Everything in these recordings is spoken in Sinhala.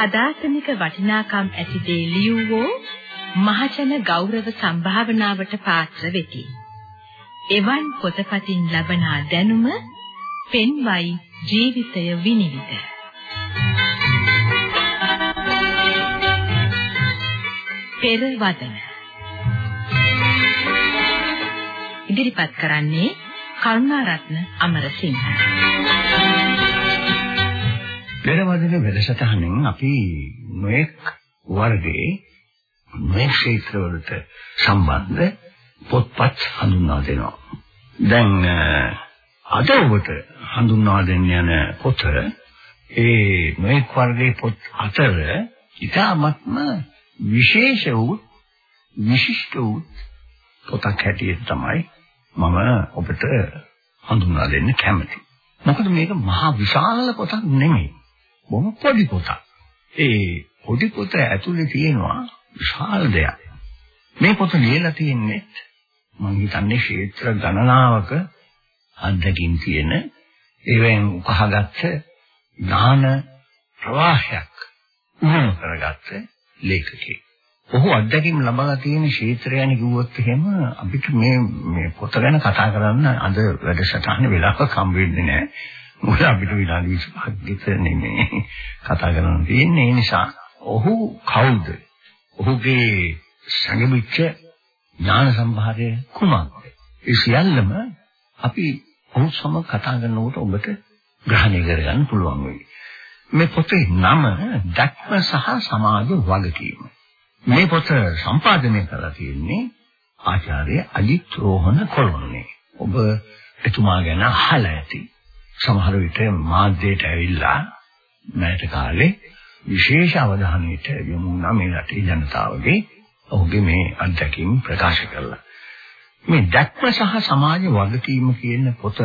සදාතනික වටිනාකම් ඇති දේ ලියවෝ මහජන ගෞරව සම්භාවනාවට පාත්‍ර වෙති. එවන් පොතපතින් ලබනා දැනුම පෙන්වයි ජීවිතය විනිවිද. පෙරවදන ඉදිරිපත් කරන්නේ කරුණාරත්න අමරසිංහ. පෙරවදන වැඩසටහනෙන් අපි නොඑක් වර්ගයේ නොඑක් ක්ෂේත්‍රවලට සම්බන්ධ පොත්පත් හඳුන්වා දෙනවා. දැන් අද ඔබට හඳුන්වා දෙන්න යන පොත ඒ නොඑක් වර්ගයේ පොත් අතර ඉතාමත්ම විශේෂ වූ විශිෂ්ට වූ පොතක් හැටියට තමයි මම ඔබට හඳුන්වා දෙන්න කැමතියි. මොකද මේක මහා විශාල පොතක් නෙමෙයි. බොහොම පොඩි පොතක්. ඒ පොඩි පොත ඇතුලේ තියෙනවා විශාල දෙයක්. මේ පොත ලියලා තියෙන්නේ මම හිතන්නේ ක්ෂේත්‍ර ගණනාවක අත්දැකීම් තියෙන ඒවෙන් උකහාගත්ත ඥාන ප්‍රවාහයක් උහුණු කරගත්ත ලේඛකයෙක්. ඔහු අත්දැකීම් ලබා තියෙන ක්ෂේත්‍රයන් කිව්වොත් එහෙම අපිට මේ මේ පොත ගැන කතා කරන්න අද වැඩසටහන වෙලාවක් හම්බ වෙන්නේ නැහැ. මොකද අපිට විනාඩි 25ක් විතර නෙමෙයි කතා කරන්න තියෙන්නේ. ඒ නිසා ඔහු කවුද? ඔහුගේ සංගමිච්ච ඥාන සම්භාරය කුමක්ද? ඒ සියල්ලම අපි ඔහු සමග කතා කරනකොට ඔබට ග්‍රහණය කරගන්න පුළුවන් වෙයි. මේ පොතේ නම දක්ම සහ සමාජ වගකීම. මේ පොත සම්පාදනය කරලා තියෙන්නේ ආචාර්ය අජිත් රෝහණ කොළොන්නේ. ඔබ එතුමා ගැන අහලා ඇති. සමහර විට මාධ්‍යයට ඇවිල්ලා මෑත කාලේ විශේෂ අවධානයට යොමු වුණා මේ රටේ ජනතාවගේ ඔහුගේ මේ අත්දැකීම් ප්‍රකාශ කළා. මේ දැක්ම සහ සමාජ වගකීම කියන පොත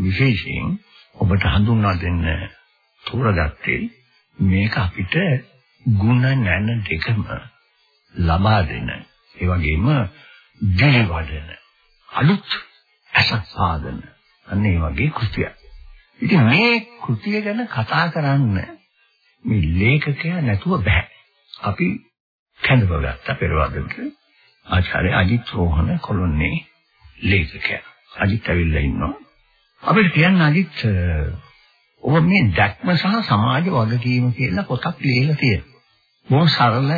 විශේෂයෙන් ඔබට හඳුන්වා දෙන්න තෝරගත්තේ මේක අපිට ಗುಣ නැන දෙකම ලබා දෙන ඒ වගේම දිලිවඩන අලුත් අසත් සාධන අන්න ඒ වගේ කෘතියක්. ඉතින් මේ කෘතිය ගැන කතා කරන්න මේ ලේඛකයා නැතුව බෑ. අපි කැඳවගත්ත පෙරවදනට ආචාර්ය අජිත් රෝහණ කොළොන්නේ ලේඛකයා. අජිත් ඇවිල්ලා ඉන්නවා. අපිට කියන්න අජිත් ඔබ මේ දැක්ම සහ සමාජ වගකීම කියලා පොතක් ලියලා තියෙනවා. බොහොම සරල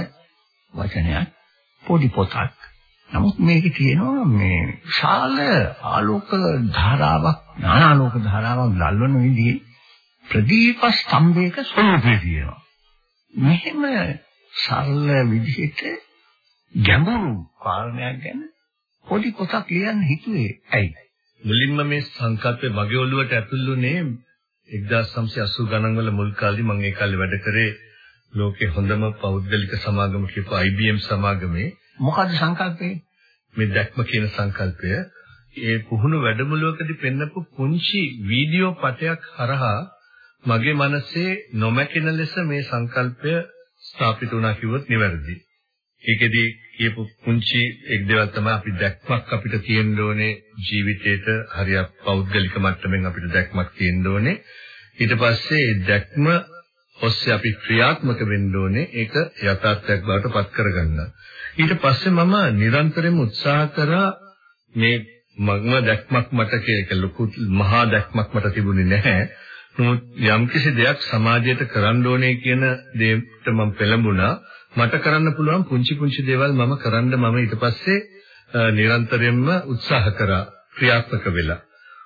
වචනයක් පොඩි පොතක්. නමුත් මේකේ තියෙනවා මේ ශාල ආලෝක ධාරාවක් ඥානාලෝක ධාරාවක් දැල්වන විදිහේ ප්‍රදීප ස්තම්භයක ස්වરૂපේ තියෙනවා. මෙහෙම සරල විදිහට ගැඹුරු කාරණයක් ගැන පොඩි පොතක් ලියන්න හිතුවේ ඇයි? මුලින්ම මේ සංකල්පය මගේ ඔළුවට ඇතුළුනේ 1980 ගණන් වල මුල් කාලේ මම ඒ කාලේ වැඩ කරේ ලෝකේ හොඳම පෞද්ගලික සමාගම කියපු IBM සමාගමේ මොකද්ද සංකල්පය? මේ දැක්ම කියන සංකල්පය ඒ පුහුණු වැඩමුළුවකදී පෙන්නපු පුංචි වීඩියෝ පටයක් හරහා මගේ මනසේ නොමැකෙන ලෙස මේ සංකල්පය ස්ථාපිත වුණා කිව්වොත් නිවැරදි. ඒකෙදී කියපු පුංචි එක් දේවල් තමයි අපි දැක්මක් අපිට තියෙන්න ඕනේ ජීවිතේට හරියක් පෞද්ගලික මට්ටමින් අපිට දැක්මක් තියෙන්න ඕනේ. ඊට පස්සේ ඒ දැක්ම ඔස්සේ අපි ක්‍රියාත්මක වෙන්න ඕනේ ඒක යථාර්ථයක් බවට පත් කරගන්න. ඊට පස්සේ මම නිරන්තරයෙන්ම උත්සාහ කරා මේ මග්ම දැක්මක් මට ඒක ලොකු මහා දැක්මක් මට තිබුණේ නැහැ. නමුත් යම්කිසි දෙයක් සමාජයට කරන්න ඕනේ කියන දෙයට මම පෙළඹුණා. මට කරන්න පුළුවන් පුංචි පුංචි දේවල් මම කරන්න මම ඊට පස්සේ නිරන්තරයෙන්ම උත්සාහ කරා ක්‍රියාත්මක වෙලා.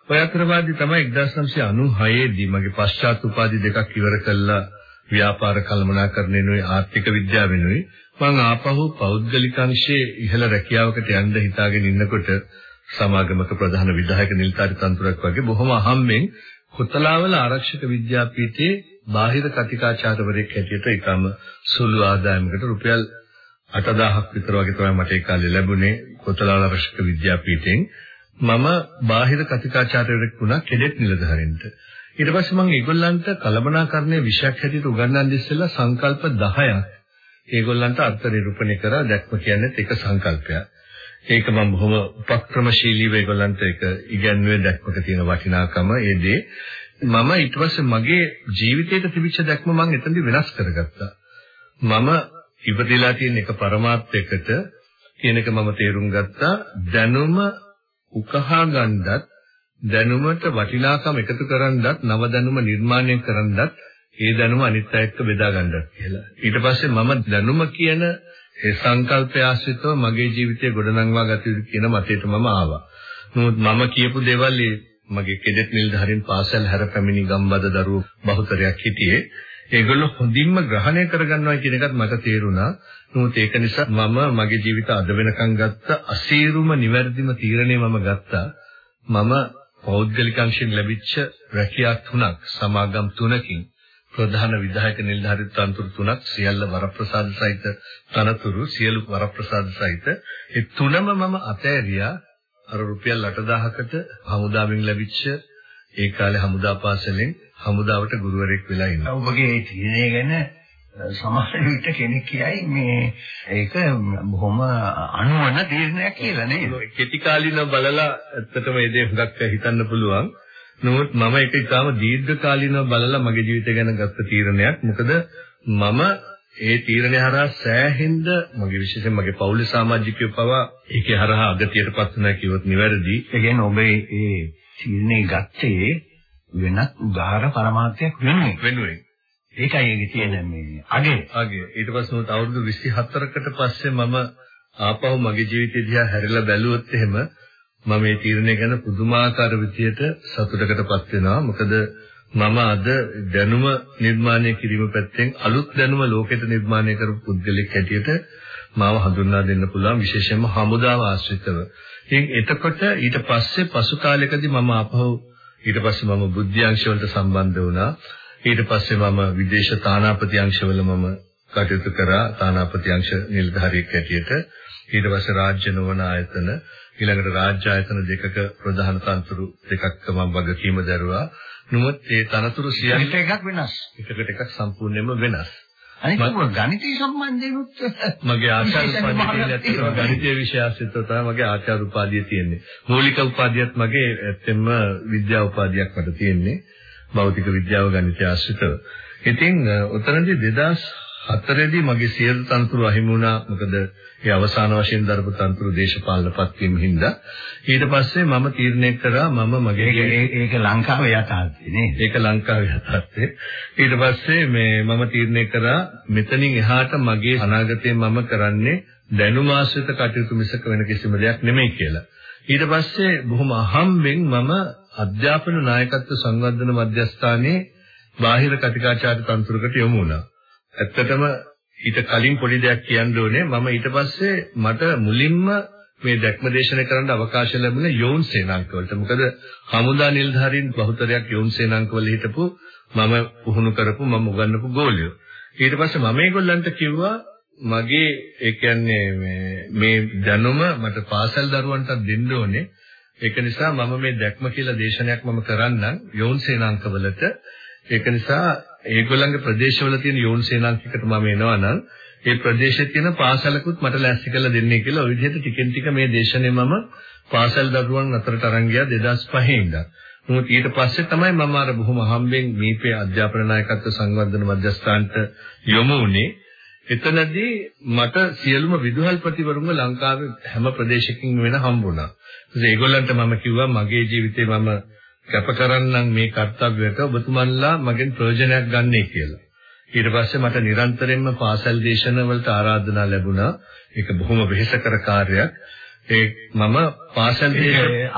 ඔය අතරවාදී තමයි 1996 දී මගේ පශ්චාත් උපාධි දෙකක් ඉවර කළා ව්‍යාපාර කළමනාකරණයනුයි ආර්ථික විද්‍යාවෙනුයි මම ආපහු පෞද්ගලික අංශයේ ඉහළ රැකියාවකට යන්න හිතාගෙන ඉන්නකොට සමාගමක ප්‍රධාන විධායක නිලධාරි තන්තුරක් වගේ බොහොම අහම්බෙන් කොතලාවල ආරක්ෂක විද්‍යාපීඨයේ බාහිර කතිකාචාර්යවරයෙක් හැටියට ඊටම සුළු ආදායමකට රුපියල් 8000ක් විතර වගේ තමයි මට ඒ කාලේ ලැබුණේ කොතලාවල ආරක්ෂක විද්‍යාපීඨයෙන්. මම බාහිර කතිකාචාර්යවරයෙක් වුණා කෙඩෙට් නිලධාරීන්ට. ඊට පස්සේ මම ඒගොල්ලන්ට කලබනාකරණයේ විෂයක් හැටියට උගන්වන්න ඉස්සෙල්ලා සංකල්ප 10ක් ඒගොල්ලන්ට අර්ථ නිරූපණය කරා දැක්ම කියන්නේ එක සංකල්පයක්. ඒක මම බොහොම උපක්‍රමශීලීව ඒගොල්ලන්ට ඒක ඉගැන්වුවේ දැක්මක තියෙන වටිනාකම ඒ දේ මම ඊට පස්සේ මගේ ජීවිතේට තිබිච්ච දැක්ම මම එතනදි වෙනස් කරගත්තා. මම ඉපදලා තියෙන එක પરමාර්ථයකට කියන එක මම තේරුම් ගත්තා දැනුම උකහා ගන්නත් දැනුමට වටිනාකම එකතු කරන්නත් නව දැනුම නිර්මාණය කරන්නත් ඒ දැනුම අනිත් අය එක්ක බෙදා ගන්නත් කියලා. ඊට පස්සේ මම දැනුම කියන ඒ සංකල්පය ආශ්‍රිතව මගේ ජීවිතය ගොඩනංවා ගත යුතු කියන මතයට මම ආවා. නමුත් මම කියපු දේවල් මගේ කෙඩෙට් නිලධාරීන් පාසල් හැර පැමිණි ගම්බද දරුවෝ බහුතරයක් හිටියේ. ඒගොල්ලෝ හොඳින්ම ග්‍රහණය කරගන්නවා කියන එකත් මට තේරුණා. නමුත් ඒක නිසා මම මගේ ජීවිත අද වෙනකන් ගත්ත අසීරුම නිවැරදිම තීරණය මම ගත්තා. මම පෞද්ගලික අංශයෙන් ලැබිච්ච රැකියා තුනක් සමාගම් තුනකින් ප්‍රධාන විධායක නිලධාරී තනතුරු තුනක් සියල්ල වරප්‍රසාද සහිත තනතුරු සියලු වරප්‍රසාද සහිත ඒ තුනම මම අතෑරියා අර රුපියල් 8000කට හමුදාවෙන් ලැබිච්ච ඒ කාලේ හමුදා පාසලෙන් හමුදාවට ගුරුවරයෙක් වෙලා ඉන්නවා. ඔබගේ තීරණය ගැන සමහර විට කෙනෙක් කියයි මේ ඒක බොහොම අනුවන තීරණයක් කියලා නේද? කෙටි කාලිනව බලලා ඇත්තටම මේ දේ හුඟක් හිතන්න පුළුවන්. නමුත් මම ඒක ඉතාම දීර්ඝ කාලිනව බලලා මගේ ජීවිතය ගැන ගත්ත තීරණයක්. මොකද මම ඒ තීරණය හරහා සෑහෙන්න මගේ විශේෂයෙන් මගේ පවුලේ සමාජිකයෝ පවා ඒකේ හරහා අගතියටපත් වුණා කිව්වොත් නිවැරදි. ඒ කියන්නේ ඔබේ ඒ තීරණේ ගත්තේ වෙනත් උදාහර පරමාර්ථයක් වෙනුවෙන්. වෙනුවෙන්. ඒකයි ඒකේ තියෙන මේ අගේ. අගේ. ඊට පස්සේ මම අවුරුදු 24කට පස්සේ මම ආපහු මගේ ජීවිතය දිහා හැරිලා බැලුවොත් එහෙම මම මේ තීරණය ගැන පුදුමාකාර විදියට සතුටකටපත් වෙනවා. මොකද මම අද දැනුම නිර්මාණය කිරීම පැත්තෙන් අලුත් දැනුම ලෝකෙට නිර්මාණය කරපු පුද්ගලෙක් හැටියට මාව හඳුන්වා දෙන්න පුළුවන් විශේෂයෙන්ම හමුදාව ආශ්‍රිතව. ඉතින් එතකොට ඊට පස්සේ පසු කාලයකදී මම ආපහු ඊට පස්සේ මම බුද්ධි අංශවලට සම්බන්ධ වුණා. ඊට පස්සේ මම විදේශ තානාපති අංශවල මම කටයුතු කරා තානාපති අංශ නිලධාරියෙක් හැටියට. ඊට පස්සේ රාජ්‍ය නොවන ආයතන ඊළඟට රාජ්‍ය ආයතන දෙකක ප්‍රධාන තනතුරු දෙකක් මම වගකීම දරුවා. නමුත් ඒ තනතුරු සියල්ල එකක් වෙනස්. එකකට එකක් සම්පූර්ණයෙන්ම වෙනස්. අනිත් එක ගණිතය සම්බන්ධයෙන්ුත් මගේ ආචාර්ය උපාධිය තියෙනවා ගණිතය විෂය ආශ්‍රිතව තමයි මගේ ආචාර්ය උපාධිය තියෙන්නේ. මූලික උපාධියත් මගේ ඇත්තෙන්ම විද්‍යා උපාධියක් මට තියෙන්නේ. භෞතික විද්‍යාව ගණිතය ආශ්‍රිතව. ඉතින් උතරදී 2004 දී මගේ සියලු තනතුරු අහිමි වුණා. මොකද ඒ අවසාන වශයෙන් දරපු තනතුරු දේශපාලන පත්වීම හින්දා ඊට පස්සේ මම තීරණය කරා මම මගේ ඒක ලංකාවේ යථාර්ථය නේද? ඒක ලංකාවේ යථාර්ථය. ඊට පස්සේ මේ මම තීරණය කරා මෙතනින් එහාට මගේ අනාගතේ මම කරන්නේ දැනුම ආශ්‍රිත කටයුතු මිසක වෙන කිසිම දෙයක් නෙමෙයි කියලා. ඊට පස්සේ බොහොම අහම්බෙන් මම අධ්‍යාපන නායකත්ව සංවර්ධන මධ්‍යස්ථානයේ බාහිර කතිකාචාර්ය තනතුරකට යොමු වුණා. ඇත්තටම ඊට කලින් පොඩි දෙයක් කියන්න ඕනේ මම ඊට පස්සේ මට මුලින්ම මේ දැක්ම දේශනය කරන්න අවකාශ ලැබුණේ යෝන් සේනාංකවලට. මොකද හමුදා නිලධාරීන් බහුතරයක් යෝන් සේනාංකවල හිටපු මම පුහුණු කරපු මම උගන්වපු ගෝලියෝ. ඊට පස්සේ මම ඒගොල්ලන්ට කිව්වා මගේ ඒ කියන්නේ මේ දැනුම මට පාසල් දරුවන්ට දෙන්න ඕනේ. ඒක නිසා මම මේ දැක්ම කියලා දේශනයක් මම කරන්නම් යෝන් සේනාංකවලට. ඒක නිසා ඒගොල්ලන්ගේ ප්‍රදේශවල තියෙන යෝන් සේනාංකිකට මම එනවා නම් ඒ ප්‍රදේශයේ තියෙන පාසලකුත් මට ලෑස්ති කරලා දෙන්නේ කියලා ওই විදිහට ටිකෙන් ටික මේ දේශනේ මම පාසල් දරුවන් අතරට අරන් ගියා 2005 ඉඳන්. මොකද ඊට පස්සේ තමයි මම අර බොහොම හම්බෙන් මීපේ අධ්‍යාපන නායකත්ව සංවර්ධන මධ්‍යස්ථානට යොමු වුණේ. එතනදී මට සියලුම විදුහල්පතිවරුන්ව ලංකාවේ හැම ප්‍රදේශකින් වෙන හම්බුණා. ඒගොල්ලන්ට මම කිව්වා මගේ ජීවිතේ මම කැප කරන්නම් මේ කර්තව්‍යයට ඔබතුමන්ලා මගෙන් ප්‍රයෝජනයක් ගන්නයි කියලා. ඊට පස්සේ මට නිරන්තරයෙන්ම පාසල් දේශන වලට ආරාධනා ලැබුණා. ඒක බොහොම වෙහෙසකර කාර්යයක්. ඒ මම පාසල්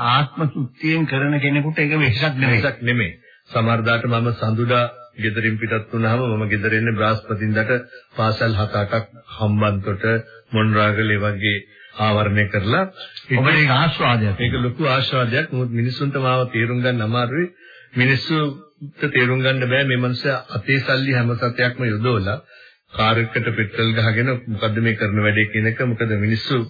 ආත්ම සුත්තියෙන් කරන කෙනෙකුට ඒක වෙහෙසක් නෙමෙයි. වෙහෙසක් නෙමෙයි. සමහර දාට මම සඳුදා ගෙදරින් පිටත් වුණාම මම ගෙදර එන්නේ බ්‍රහස්පතින්දට පාසල් 7-8ක් හම්බන්තොට මොන්රාගලේ වගේ ආවරණය කරලා ඔබට ඒක ආස්වාදයක්. ඒක ලොකු ආස්වාදයක්. මොකද මිනිස්සුන්ට මාව තේරුම් ගන්න අමාරුයි. මිනිස්සුන්ට තේරුම් ගන්න බෑ මේ මනුස්සයා අතේ සල්ලි හැම සතයක්ම යොදවලා කාර් එකකට පෙට්‍රල් ගහගෙන මොකද්ද මේ කරන වැඩේ කියන එක මොකද මිනිස්සු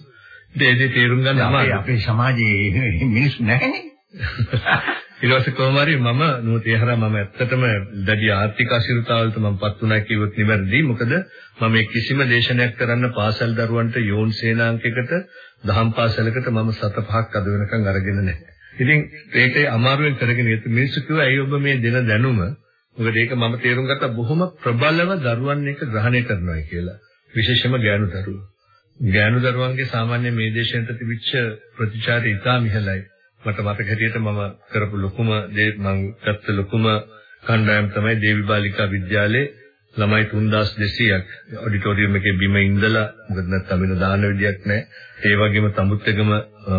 දෙදේ තේරුම් ගන්න අමාරුයි. අපේ සමාජයේ මිනිස්සු නැහැනේ. ඊට පස්සේ කොහොම හරි මම නූතේ හරහා මම ඇත්තටම දැඩි ආර්ථික අසිරතාවලට මමපත් වුණා කිව්වොත් නිවැරදි. මොකද මම කිසිම දේශනයක් කරන්න පාසල් දරුවන්ට යෝන් සේනාංකයකට දහම් පාසලකට මම සත පහක් අද වෙනකන් අරගෙන නැහැ. ඉතින් ඒකේ අමාරුවෙන් කරගෙන ඉත මිනිස්සු කිව්වා ඇයි ඔබ මේ දෙන දැනුම මොකද ඒක මම තේරුම් ගත්තා බොහොම ප්‍රබලව දරුවන් එක ග්‍රහණය කරනවා කියලා. විශේෂයෙන්ම ගෑනු දරුවෝ. ගෑනු දරුවන්ගේ සාමාන්‍ය මේ දේශයට තිබිච්ච ප්‍රතිචාරය ඉතාම ඉහළයි. මට මතක හැටියට මම කරපු ලොකුම දේ මම ගත්ත ලොකුම කණ්ඩායම තමයි දේවි බාලිකා විද්‍යාලයේ ළමයි 3200ක් ඔඩිටෝරියම් එකේ බිම ඉඳලා මොකද නැත්නම් වෙන දාන විදියක් නැහැ. ඒ වගේම තමුත්තගම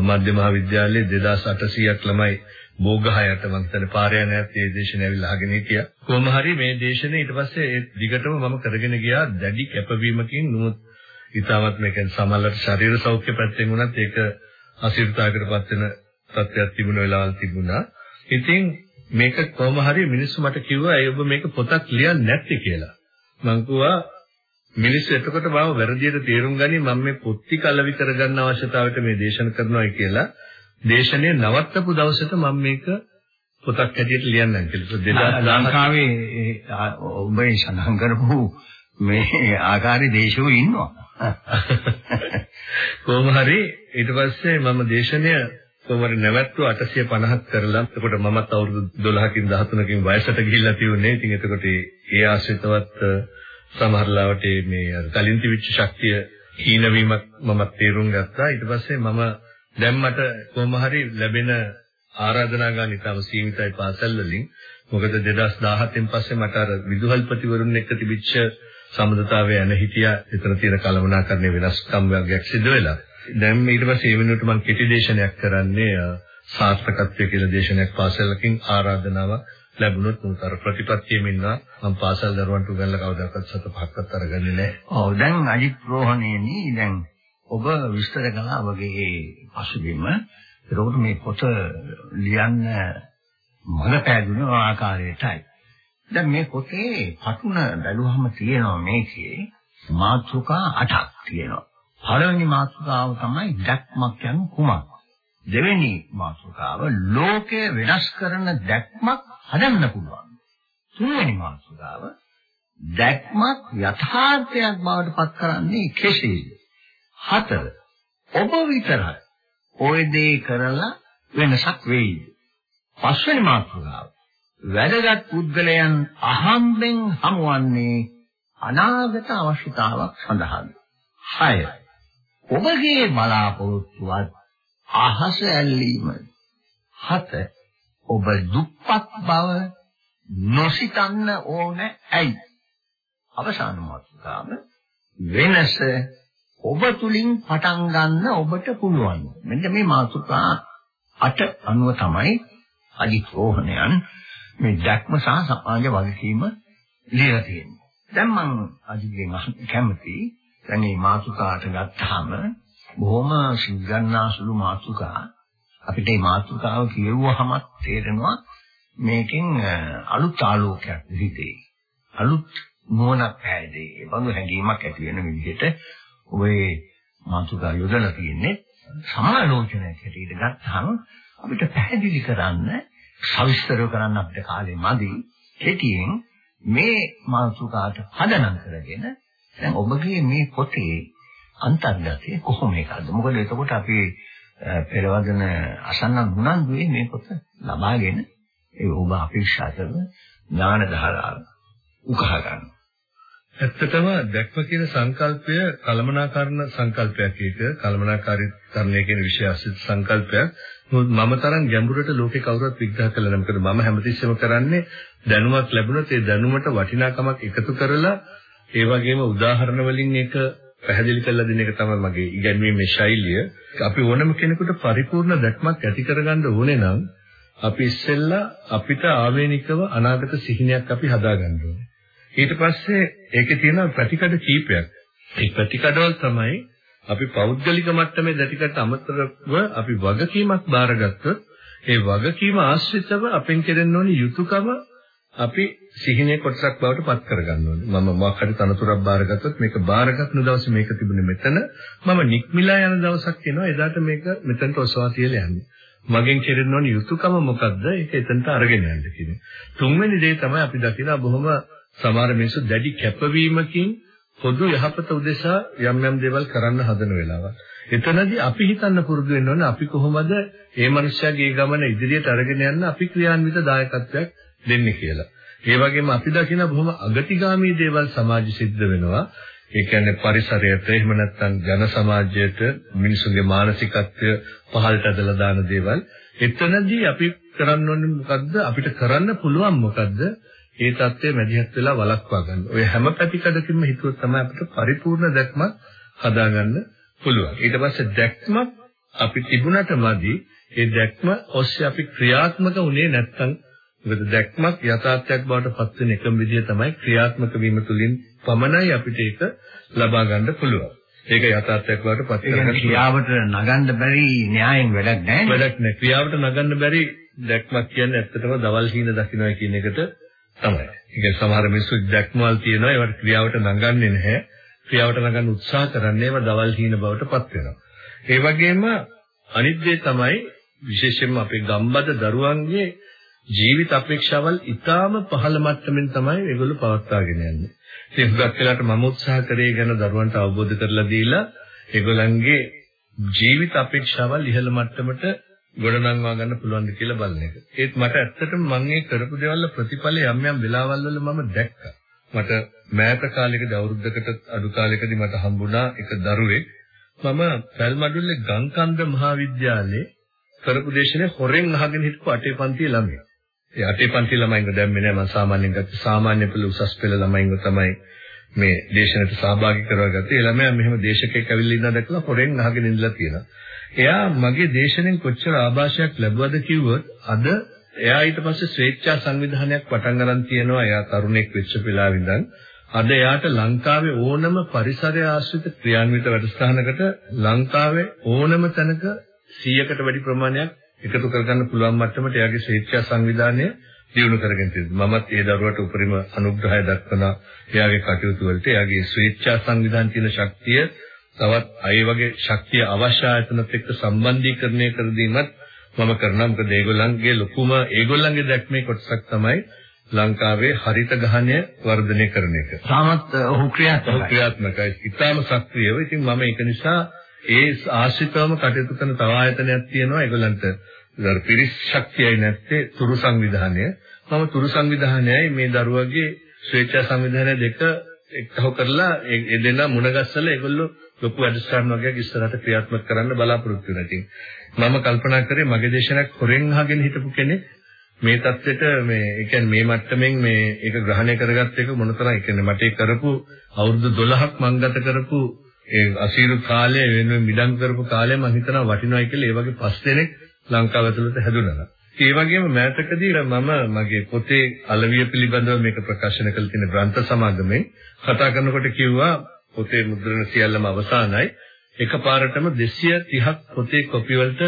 මධ්‍ය මහාවිද්‍යාලයේ 2800ක් ළමයි බෝගහයට මම හිතන්නේ පාරේ නැත් මේ දේශනේ ඇවිල්ලා අහගෙන හිටියා. කොහොම හරි මේ දේශනේ ඊට පස්සේ ඒ දිගටම මම කරගෙන ගියා දැඩි කැපවීමකින් නුත් ඊටමත් මේක සමහරවිට ශරීර සෞඛ්‍ය පැත්තෙන් වුණත් ඒක අසිරතාවකටපත් වෙන තත්ත්වයක් තිබුණ වෙලාවල් තිබුණා. ඉතින් මේක කොහොම හරි මිනිස්සු මට කිව්වා ඒ ඔබ මේක පොතක් ලියන්නේ නැත්තේ කියලා. මං කිව්වා මිනිස්සු එතකොට මාව වැරදියට තේරුම් ගනි මම මේ පොත්ති කලවි කරගන්න අවශ්‍යතාවයට මේ දේශන කරනවායි කියලා දේශනය නවත්තපු දවසට මම මේක පොතක් හැටියට ලියන්නම් කියලා. ලංකාවේ ඔබේ සඳහන් කරපු මේ ආකාරي දේශෝ ඉන්නවා. කොහොම හරි ඊට පස්සේ මම දේශනය කොහොමද නැවැත්තු 850ක් කරලා එතකොට මමත් අවුරුදු 12කින් 13කින් වයසට ගිහිල්ලා තියුනේ. ඉතින් එතකොට ඒ ආශ්‍රිතවත් සමහරලාවට මේ කලින් තිබිච්ච ශක්තිය හීනවීමක් මම තේරුම් ගත්තා. ඊට පස්සේ මම දැන් මට කොහොම හරි ලැබෙන ආරාධනා ගන්න ඉතාම සීමිතයි පාසල් වලින්. මොකද 2017න් පස්සේ මට අර විදුහල්පතිවරුන් එක්ක තිබිච්ච සම්බන්ධතාවය යන හිටියා. එතන තියෙන කලමනාකරණය වෙනස්කම් වර්ගයක් සිදු වෙලා. දැන් ඊට පස්සේ මේ වෙනුවට මම කෙටි දේශනයක් කරන්නේ සාර්ථකත්වයේ කියලා දේශනයක් පාසලකින් ආරාධනාවක් ලැබුණොත් උන්තර ප්‍රතිපත්තියෙම ඉන්නවා මම පාසල් දරුවන්ට උගන්ලා කවදාකවත් සත පහක්වත් අරගන්නේ නැහැ. ඔව් දැන් අජිත් රෝහණේනි දැන් ඔබ විස්තර කළා වගේ පසුබිම ඒකට මේ පොත ලියන්න මඟ පෑදුන ආකාරයටයි. දැන් මේ පොතේ පතුන බැලුවම තියෙනවා මේකේ මාතෘකා 8ක් තියෙනවා. පළවෙනි මාතෘකාව තමයි දැක්මක් යන කුමක්. දෙවෙනි මාතෘකාව ලෝකය වෙනස් කරන දැක්මක් හදන්න පුළුවන්. තුන්වෙනි මාතෘකාව දැක්මක් යථාර්ථයක් බවට පත් කරන්නේ කෙසේද? හතර ඔබ විතරයි ওই දේ කරලා වෙනසක් වෙයිද? පස්වෙනි මාතෘකාව වැදගත් පුද්ගලයන් අහම්බෙන් හමුවන්නේ අනාගත අවශ්‍යතාවක් සඳහාද? 6 ඔබගේ බලාපොරොත්තුවත් අහස ඇල්ලීම. හත ඔබ දුප්පත් බව නොසිතන්න ඕන ඇයි? අවසාන මාතෘකාව වෙනස ඔබ තුලින් පටන් ගන්න ඔබට පුළුවන්. මෙන්න මේ මාතෘකා අට අනුව තමයි අධිකෝහණයන් මේ දැක්ම සහ සමාජ වගකීම ලියලා තියෙන්නේ. දැන් මම අධිකෙන් කැමතියි දැන් මේ මාතෘකාට ගත්තාම බොහොම සිග්ගන්නාසුළු මාතෘකා. අපිට මේ මාතෘකාව කියවුවහමත් තේරෙනවා මේකෙන් අලුත් ආලෝකයක් විහිදේ. අලුත් නුවණක් පැහැදේ ඒ බඳු හැඟීමක් ඇති වෙන විදිහට ඔබේ මාතෘකාව යොදලා තියෙන්නේ සමාලෝචනයක් හැටියට ගත්තාම අපිට පැහැදිලි කරන්න සවිස්තරව කරන්න අපිට කාලෙ මදි. කෙටියෙන් මේ මාතෘකාවට පදනම් කරගෙන දැන් ඔබගේ මේ පොතේ අන්තර්ගතය කොහොම එකද? මොකද එතකොට අපි පෙරවදන අසන්න උනන්දුවේ මේ පොත ලබාගෙන ඒ ඔබ අපේක්ෂා කරන ඥාන ධාරාව උකහා ගන්න. ඇත්තටම දැක්ම කියන සංකල්පය කලමනාකරණ සංකල්පයක් ඒක කලමනාකාරීකරණය කියන විෂය අසිත සංකල්පයක් මම තරම් ගැඹුරට ලෝකේ කවුරුත් විග්‍රහ කළා නැහැ මොකද මම හැමතිස්සෙම කරන්නේ දැනුමක් ලැබුණොත් ඒ දැනුමට වටිනාකමක් එකතු කරලා ඒ වගේම උදාහරණ වලින් ඒක පැහැදිලි කරලා දෙන එක තමයි මගේ ඉගැන්වීමේ ශෛලිය. අපි ඕනම කෙනෙකුට පරිපූර්ණ දැක්මක් ඇති කරගන්න ඕනේ නම් අපි ඉස්සෙල්ලා අපිට ආවේනිකව අනාගත සිහිනයක් අපි හදාගන්න ඕනේ. ඊට පස්සේ ඒකේ තියෙන ප්‍රතිකඩ කීපයක්. ඒ ප්‍රතිකඩවල තමයි අපි පෞද්ගලික මට්ටමේ දැටිකට අමතරව අපි වගකීමක් බාරගත්තොත් ඒ වගකීම ආශ්‍රිතව අපෙන් කෙරෙන්න ඕනි යුතුයකම අපි සිහිනේ කොටසක් බවට පත් කරගන්න ඕනේ. මම මොකක් හරි තනතුරක් බාරගත්තොත් මේක බාරගත්න දවසේ මේක තිබුණේ මෙතන. මම නික්මිලා යන දවසක් එනවා. එදාට මේක මෙතනට ඔසවා තියලා යන්නේ. මගෙන් කෙරෙන්න ඕන යුතුයකම මොකද්ද? ඒක එතනට අරගෙන යන්න කියන්නේ. තුන්වෙනි දේ තමයි අපි දකිනවා බොහොම සමහර මිනිස්සු දැඩි කැපවීමකින් පොදු යහපත උදෙසා යම් යම් දේවල් කරන්න හදන වෙලාවක්. එතනදී අපි හිතන්න පුරුදු වෙන්න ඕනේ අපි කොහොමද මේ මනුස්සයාගේ ගමන ඉදිරියට අරගෙන යන්න අපි ක්‍රියාන්විත දායකත්වයක් දෙන්නේ කියලා. ඒ වගේම අපි දකින බොහොම අගතිගාමී දේවල් සමාජ සිද්ධ වෙනවා. ඒ කියන්නේ පරිසරයට එහෙම නැත්නම් ජන සමාජයට මිනිසුන්ගේ මානසිකත්වය පහළට ඇදලා දාන දේවල්. එතනදී අපි කරන්න ඕනේ මොකද්ද? අපිට කරන්න පුළුවන් මොකද්ද? ඒ தත්ත්වය මැදිහත් වෙලා වළක්වා ගන්න. ඔය හැම පැතිකඩකින්ම හිතුවොත් තමයි අපිට පරිපූර්ණ දැක්මක් හදාගන්න පුළුවන්. ඊට පස්සේ දැක්මක් අපි තිබුණට මදි ඒ දැක්ම ඔස්සේ අපි ක්‍රියාත්මක වුණේ නැත්නම් මොකද දැක්මක් යථාර්ථයක් බවට පත් වෙන එකම විදිය තමයි ක්‍රියාත්මක වීම තුළින් පමණයි අපිට ඒක ලබා ගන්න පුළුවන්. ඒක යථාර්ථයක් බවට පත් කරගන්න ක්‍රියාවට නගන්න බැරි න්‍යායෙන් වැඩක් නැහැ. වැඩක් නැහැ. ක්‍රියාවට නගන්න බැරි දැක්මක් කියන්නේ ඇත්තටම දවල් හීන දකින්නයි කියන එකට තමයි. ඒක සමහර මිනිස්සු දැක්මවල තියෙනවා ඒවට ක්‍රියාවට නගන්නේ නැහැ. ක්‍රියාවට නගන්න උත්සාහ කරන්නේ ඒවා දවල් හීන බවට පත් වෙනවා. ඒ වගේම අනිත් දේ තමයි විශේෂයෙන්ම අපේ ගම්බද දරුවන්ගේ ජීවිත අපේක්ෂාවල් ඊටාම පහළ මට්ටමින් තමයි ඒගොල්ලෝ පවත්වාගෙන යන්නේ. ඉතින් හුඟක් වෙලාවට මම උත්සාහ කරේ ගැන දරුවන්ට අවබෝධ කරලා දීලා ඒගොල්ලන්ගේ ජීවිත අපේක්ෂාවල් ඉහළ මට්ටමට ගොඩනංවා ගන්න පුළුවන්ද කියලා බලන එක. ඒත් මට ඇත්තටම මම ඒ කරපු දේවල් ප්‍රතිඵල යම් යම් වෙලාවල් වල මම දැක්කා. මට මෑත කාලෙකදී අවුරුද්දකට අඩු කාලෙකදී මට හම්බුණා එක දරුවෙක් මම පැල්මඩුල්ලේ ගංකන්ද මහාවිද්‍යාලයේ කරපු දේශනේ හොරෙන් අහගෙන හිටපු අටේ පන්තියේ ළමයා. ඒ අටේ පන්ති ළමයින්ව දැම්මේ නෑ මම සාමාන්‍යයෙන් ගත්ත සාමාන්‍ය පෙළ උසස් පෙළ ළමයින්ව තමයි මේ දේශනෙට සහභාගී කරවගත්තේ. ඒ ළමයා මෙහෙම දේශකයෙක් ඇවිල්ලා ඉඳලා දැකලා හොරෙන් අහගෙන ඉඳලා තියෙනවා. එයා මගේ දේශනෙන් කොච්චර ආభాෂයක් ලැබුවද කිව්වොත් අද එයා ඊට පස්සේ ස්වේච්ඡා සංවිධානයක් පටන් ගන්න තියෙනවා. එයා තරුණෙක් වෙච්ච වෙලාවෙ ඉඳන් අද එයාට ලංකාවේ ඕනම පරිසරය ආශ්‍රිත ක්‍රියාන්විත වැඩසටහනකට ලංකාවේ ඕනම තැනක 100කට වැඩි ප්‍රමාණයක් එකතු කරගන්න පුළුවන් මට්ටමට එයාගේ ස්වේච්ඡා සංවිධානය දියුණු කරගෙන තියෙනවා. මමත් ඒ දරුවට උපරිම අනුග්‍රහය දක්වන එයාගේ කටයුතු වලට එයාගේ ස්වේච්ඡා සංවිධාන තියෙන ශක්තිය තවත් අය වගේ ශක්තිය අවශ්‍ය ආයතනත් එක්ක සම්බන්ධීකරණය කර දීමත් මම කරනවා. මොකද ඒගොල්ලන්ගේ ලොකුම ඒගොල්ලන්ගේ දැක්මේ කොටසක් තමයි ලංකාවේ හරිත ගහණය වර්ධනය කරන එක. තාමත් ඔහු ක්‍රියාත්මකයි. ක්‍රියාත්මකයි. ඉතාම සක්‍රියව. ඉතින් මම ඒක නිසා ඒ ආශ්‍රිතවම කටයුතු කරන තව ආයතනයක් තියෙනවා ඒගොල්ලන්ට පිරිස් ශක්තියයි නැත්තේ තුරු සංවිධානය. මම තුරු සංවිධානයයි මේ දරුවගේ ස්වේච්ඡා සංවිධානය දෙක එක්තහව කරලා ඒ දෙන්න මුණගස්සලා ඒගොල්ලෝ ලොකු වැඩසටහන් වගේක් ඉස්සරහට ක්‍රියාත්මක කරන්න බලාපොරොත්තු වෙනවා. ඉතින් මම කල්පනා කරේ මගේ දේශනයක් හොරෙන් අහගෙන හිටපු කෙනෙක් මේ தත්වෙට මේ ඒ කියන්නේ මේ මට්ටමින් මේ ඒක ග්‍රහණය කරගත්ත එක මොනතරම් ඒ කියන්නේ මට ඒ කරපු අවුරුදු 12ක් මං ගත කරපු ඒ අසීරු කාලේ වෙනුවෙන් මිඩම් කරපු කාලේ මම හිතනවා වටිනවයි කියලා ඒ වගේ පස් දෙනෙක් ලංකාව ඇතුළත හැදුනා. ඒ වගේම මෑතකදී මම මගේ පොතේ අලවිය පිළිබඳව මේක ප්‍රකාශන කළ තියෙන ග්‍රන්ථ සමාගමෙන් කතා කරනකොට කිව්වා පොතේ මුද්‍රණ සියල්ලම අවසానයි. එකපාරටම 230ක් පොතේ කොපි වලට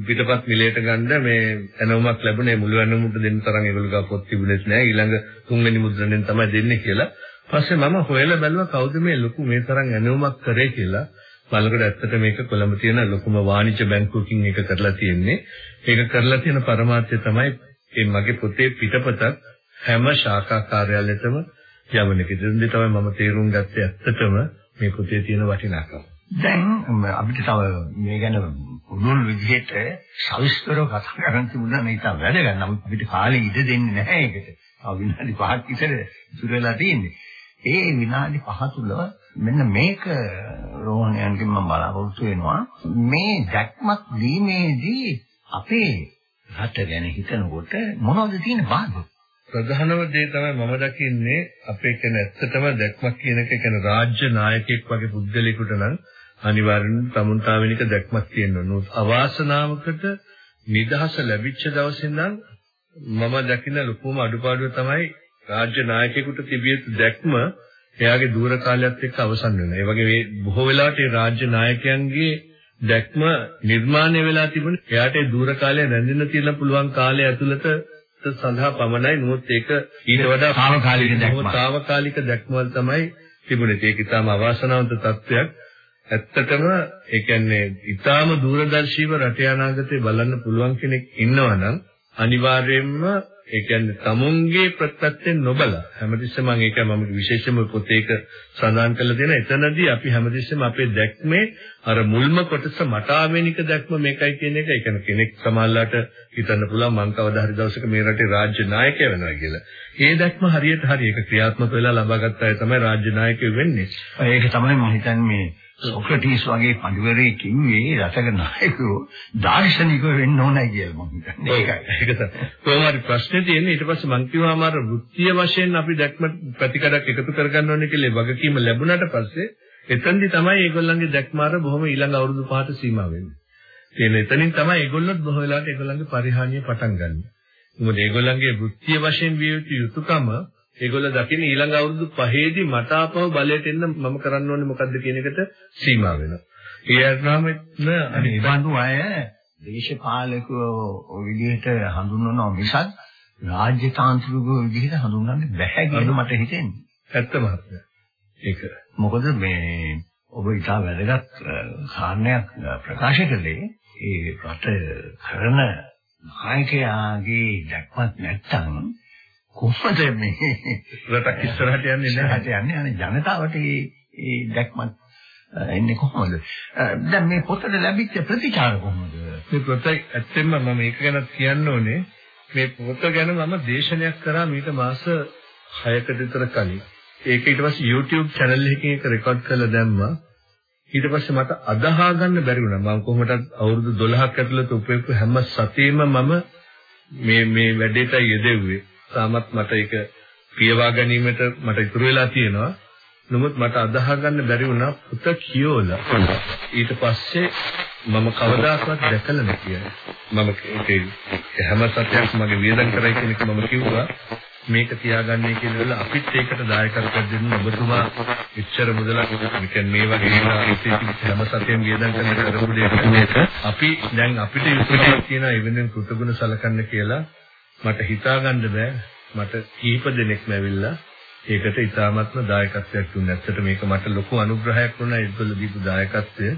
පිටපත් මිලයට ගන්න මේ ඇනවුමක් ලැබුණේ මුළු ඇනවුමට දෙන්න තරම් ඒගොල්ලෝ ගා පොත් තිබුණෙත් නෑ ඊළඟ තුන්වෙනි මුද්‍රණයෙන් තමයි දෙන්නේ කියලා. පස්සේ මම හොයලා බැලුවා කවුද මේ ලොකු මේ තරම් ඇනවුමක් කරේ කියලා. බලකට ඇත්තට මේක කොළඹ තියෙන ලොකුම වාණිජ්‍ය බැංකුවකින් ඒක කරලා තියෙන්නේ. ඒක කරලා තියෙන පරමාර්ථය තමයි මේ මගේ පොතේ පිටපතක් හැම ශාඛා කාර්යාලයකම යවන එක. ඉතින් තමයි මම තේරුම් ගත්තේ ඇත්තටම මේ පොතේ තියෙන වටිනාකම. දැන් අපිට තව මේ ගැන උනුල් විදිහට සවිස්තරව කතා කරන්න තිබුණා මේක වැඩගන්න. නමුත් අපිට කාලෙ ඉඩ දෙන්නේ නැහැ ඒකට. තව විනාඩි 5ක් විතර ඉතුරු වෙලා තියෙන්නේ. ඒ විනාඩි 5 තුල මෙන්න මේක රෝහණයන්ගෙන් මම බලාපොරොත්තු වෙනවා මේ දැක්මක් දීමේදී අපේ රට ගැන හිතනකොට මොනවද තියෙන බාධා ප්‍රධානම දේ තමයි මම දකින්නේ අපේ කියන ඇත්තටම දැක්මක් කියන එක කියන රාජ්‍ය නායකයෙක් වගේ පුද්ගලයෙකුට නම් අනිවාර්යෙන්ම තමුන්තාවෙනික දැක්මක් තියෙන්න ඕන. අවාසනාවකට නිදහස ලැබිච්ච දවසේ ඉඳන් මම දකින ලොකුම අඩුපාඩුව තමයි රාජ්‍ය නායකයෙකුට තිබිය යුතු දැක්ම එයාගේ දූර කාලයත් එක්ක අවසන් වෙනවා. ඒ වගේ මේ බොහෝ වෙලාවට රාජ්‍ය නායකයන්ගේ දැක්ම නිර්මාණය වෙලා තිබුණේ එයාට ඒ දූර කාලය රැඳෙන්න තියෙන පුළුවන් කාලය ඇතුළත සඳහා පමණයි. නමුත් ඒක ඊට වඩා తాවකාලික දැක්මක්. తాවකාලික දැක්මවල තමයි තිබුණේ. ඒක ඊටාම අවාසනාවන්ත තත්ත්වයක්. ඇත්තටම ඒ කියන්නේ ඊටාම දූරදර්ශීව රටේ අනාගතේ බලන්න පුළුවන් කෙනෙක් ඉන්නවා නම් අනිවාර්යයෙන්ම ඒ කියන්නේ tamunගේ ප්‍රත්‍යයෙන් නොබලා හැමතිස්සෙම මම ඒක මම විශේෂයෙන්ම පොතේක සඳහන් කරලා දෙන එතනදී අපි හැමතිස්සෙම අපේ දැක්මේ අර මුල්ම කොටස මට ආවේනික දැක්ම මේකයි කියන එක ඒ කියන්නේ කෙනෙක් සමාල්ලාට හිතන්න පුළුවන් මං කවදා හරි දවසක මේ රටේ රාජ්‍ය නායකයා වෙනවා කියලා. ඒ දැක්ම හරියට හරි ඒක ක්‍රියාත්මක වෙලා ලබාගත් අය තමයි රාජ්‍ය නායකයෝ වෙන්නේ. ඒක තමයි මම හිතන්නේ මේ සොක්‍රටිස් වගේ පඬිවරයෙක් කිව්වේ රටක නායකයෝ දාර්ශනිකව වෙන්න ඕනයි කියලා මම හිතන්නේ. ඒකයි. ඒක තමයි. කොහොමද ප්‍රශ්නේ තියෙන්නේ ඊට පස්සේ මං කිව්වාම අර වෘත්තීය වශයෙන් අපි දැක්ම ප්‍රතිකරක් එකතු කරගන්න ඕනේ කියලා වගකීම ලැබුණාට පස්සේ එතෙන්දි තමයි ඒගොල්ලන්ගේ දැක්ම අර බොහොම ඊළඟ අවුරුදු පහට සීමා වෙන්නේ. තියෙන එතනින් තමයි ඒගොල්ලොත් බොහෝ වෙලාවට ඒගොල්ලන්ගේ පරිහානිය පටන් ගන්න. මොකද ඒගොල්ලන්ගේ වෘත්තීය වශයෙන් විය යුතු යුතුයකම ඒගොල්ලෝ දකින්න ඊළඟ අවුරුදු පහේදී මට ආපහු බලයට එන්න මම කරන්න ඕනේ මොකද්ද කියන එකට සීමා වෙනවා. ඒ අරනම අනිත් බඳු අය දේශපාලකයෝ ඔය විදිහට හඳුන්වනවා මිසක් රාජ්‍ය තාන්ත්‍රිකව විදිහට හඳුන්වන්න බැහැ කියලා මට හිතෙන්නේ. ඇත්ත මහත්මයා. ඒක. මොකද මේ ඔබ ඉතා වැදගත් කාරණයක් ප්‍රකාශ කළේ ඒ රට කරන නායකයාගේ දැක්මක් නැත්තම් කොහොමද මේ රටක් ඉස්සරහට යන්නේ නැහැ. යන්නේ අනේ ජනතාවට මේ දැක්මක් එන්නේ කොහොමද? දැන් මේ පොතට ලැබිච්ච ප්‍රතිචාර කොහොමද? මේ පොත ඇත්තෙන්ම මම මේක ගැන කියන්න ඕනේ. මේ පොත ගැන මම දේශනයක් කරා මීට මාස 6කට විතර කලින්. ඒක ඊට පස්සේ YouTube channel එකකින් ඒක රෙකෝඩ් කරලා දැම්මා. ඊට පස්සේ මට අදහා ගන්න බැරි වුණා. මම කොහොමද අවුරුදු 12ක් ඇතුළත උපයපු හැම සතියෙම මම මේ මේ වැඩේට යෙදෙව්වේ. තාමත් මට ඒක පියවා ගැනීමට මට ඉතුරු වෙලා තියෙනවා. නමුත් මට අදහ ගන්න බැරි වුණා පුත කියෝලා. ඊට පස්සේ මම කවදාකවත් දැකලා නැතිය. මම ඒක හැම සත්‍යයක් මගේ වියදම් කරයි කියන එක මම කිව්වා. මේක තියාගන්නේ කියලා අපිත් ඒකට දායකත්වයක් දෙන්න ඔබතුමා ඉච්ඡර මුදලක් කියන්නේ මේ වගේ හැම සත්‍යයෙන් වියදම් කරන කරපු දෙයක අපි දැන් අපිට යුතුයකමක් තියෙන එවෙනෙන් කෘතගුණ සලකන්න කියලා මට හිතාගන්න බෑ මට කීප දෙනෙක්ම ඇවිල්ලා ඒකට ඉතාමත්ම දායකත්වයක් දුන්නා. ඇත්තට මේක මට ලොකු අනුග්‍රහයක් වුණා ඒගොල්ලෝ දීපු දායකත්වය.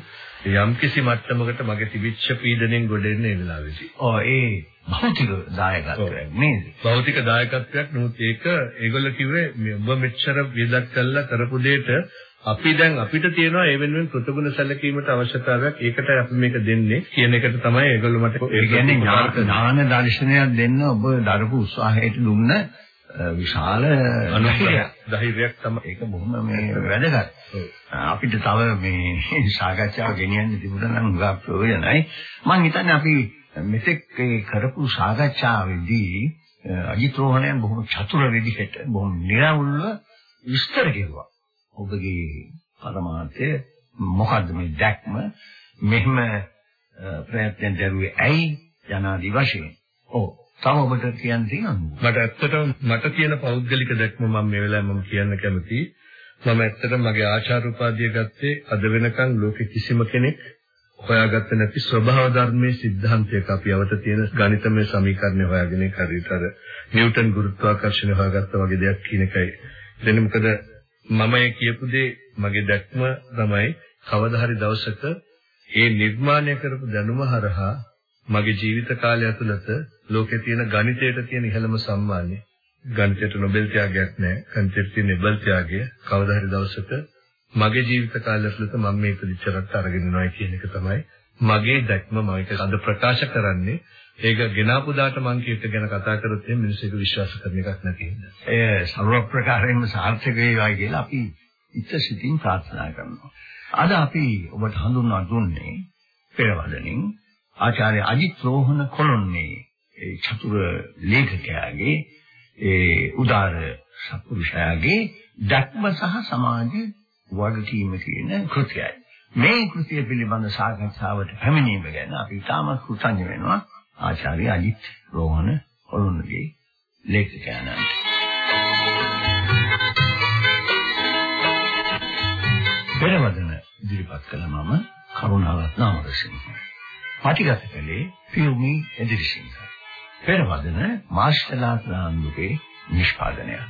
යම් කිසි මට්ටමකට මගේ තිබිච්ච පීඩණයෙන් ගොඩ එන්න වෙලාවේදී. ඔව් ඒ භෞතික දායකත්වයක් නේද? භෞතික දායකත්වයක් නුත් ඒක ඒගොල්ලෝ කිව්වේ ඔබ මෙච්චර විදක් කළා කරපු දෙයට අපි දැන් අපිට තියෙනවා ඒ වෙනුවෙන් කෘතගුණ සැලකීමට අවශ්‍යතාවයක්. ඒකට අපි මේක දෙන්නේ කියන එකට තමයි ඒගොල්ලෝ මට ඒ කියන්නේ ඥාන දර්ශනයක් දෙන්න ඔබ දරපු උත්සාහයට දුන්න විශාල ධෛර්යයක් තමයි ඒක බොහොම මේ වැදගත්. අපිට තව මේ සාකච්ඡාව ගෙනියන්න තිබුණා නම් උගා ප්‍රයෝජනයි. මම හිතන්නේ අපි මෙතෙක් කරපු සාකච්ඡාවේදී අජිත් රෝහණයන් බොහොම චතුර විදිහට බොහොම නිර්වුල්ව විස්තර කෙරුවා. ඔබගේ පරමාර්ථය මොකද්ද මේ දැක්ම? මෙහෙම ප්‍රයත්නෙන් දරුවේ ඇයි යනාදි වශයෙන්? ඔව්. තම ඔබට කියන්න තියෙනවා මට ඇත්තටම මට තියෙන පෞද්ගලික දැක්ම මම මේ වෙලාවේ මම කියන්න කැමතියි මම ඇත්තටම මගේ ආචාර උපාධිය ගත්තේ අද වෙනකන් ලෝකෙ කිසිම කෙනෙක් හොයාගත්තේ නැති ස්වභාව ධර්මයේ સિદ્ધාන්තයක අපි අවත තියෙන ගණිතමය සමීකරණය හොයාගෙන හරියට අර නිව්ටන් ගුරුත්වාකර්ෂණය හොයාගත්තා වගේ දෙයක් කියන එකයි. එතන මොකද මම ඒ කියපු දේ මගේ දැක්ම තමයි කවදා හරි දවසක ඒ නිර්මාණය කරපු දැනුම හරහා මගේ ජීවිත කාලය ඇතුළත ලෝකේ තියෙන ගණිතයට තියෙන ඉහළම සම්මානය ගණිතයට නොබෙල් ත්‍යාගයක් නැහැ ගණිතයට තියෙන නොබෙල් ත්‍යාගය කවදා හරි දවසක මගේ ජීවිත කාලය ඇතුළත මම මේ ප්‍රතිචාරات අරගෙන යනවා කියන එක තමයි මගේ දැක්ම මම ඒක අද ප්‍රකාශ කරන්නේ. ඒක ගෙනාපු දාට මම කීක ගැන කතා කරොත් එහෙනම් මිනිස්සු ඒක විශ්වාස කරන එකක් නැති හින්දා. ඒ සර්ව ප්‍රකාරයෙන්ම සාර්ථක වේවායි කියලා අපි ඉච්ඡ සිතින් ප්‍රාර්ථනා කරනවා. අද අපි ඔබට හඳුන්වා දුන්නේ පෙරවදනින් ආචාර්ය අජිත් රෝහණ කොළොන්නේ ඒ චතුර ලේඛකයාගේ ඒ උදාර සත්පුරුෂයාගේ ධර්ම සහ සමාජ වගකීම කියන කෘතියයි. මේ කෘතිය පිළිබඳ සාකච්ඡාවට පැමිණීම ගැන අපි තාමත් කෘතඥ වෙනවා ආචාර්ය අජිත් රෝහණ කොළුණගේ ලේඛකයන්ට. පෙරවදන ඉදිරිපත් කළ මම කරුණාරත්න අමරසිංහ. පටිගත කළේ පියුමි එදිරිසිංහ. පෙරවදන මාස්ටර්ලා ප්‍රාන්දුගේ නිෂ්පාදනයක්.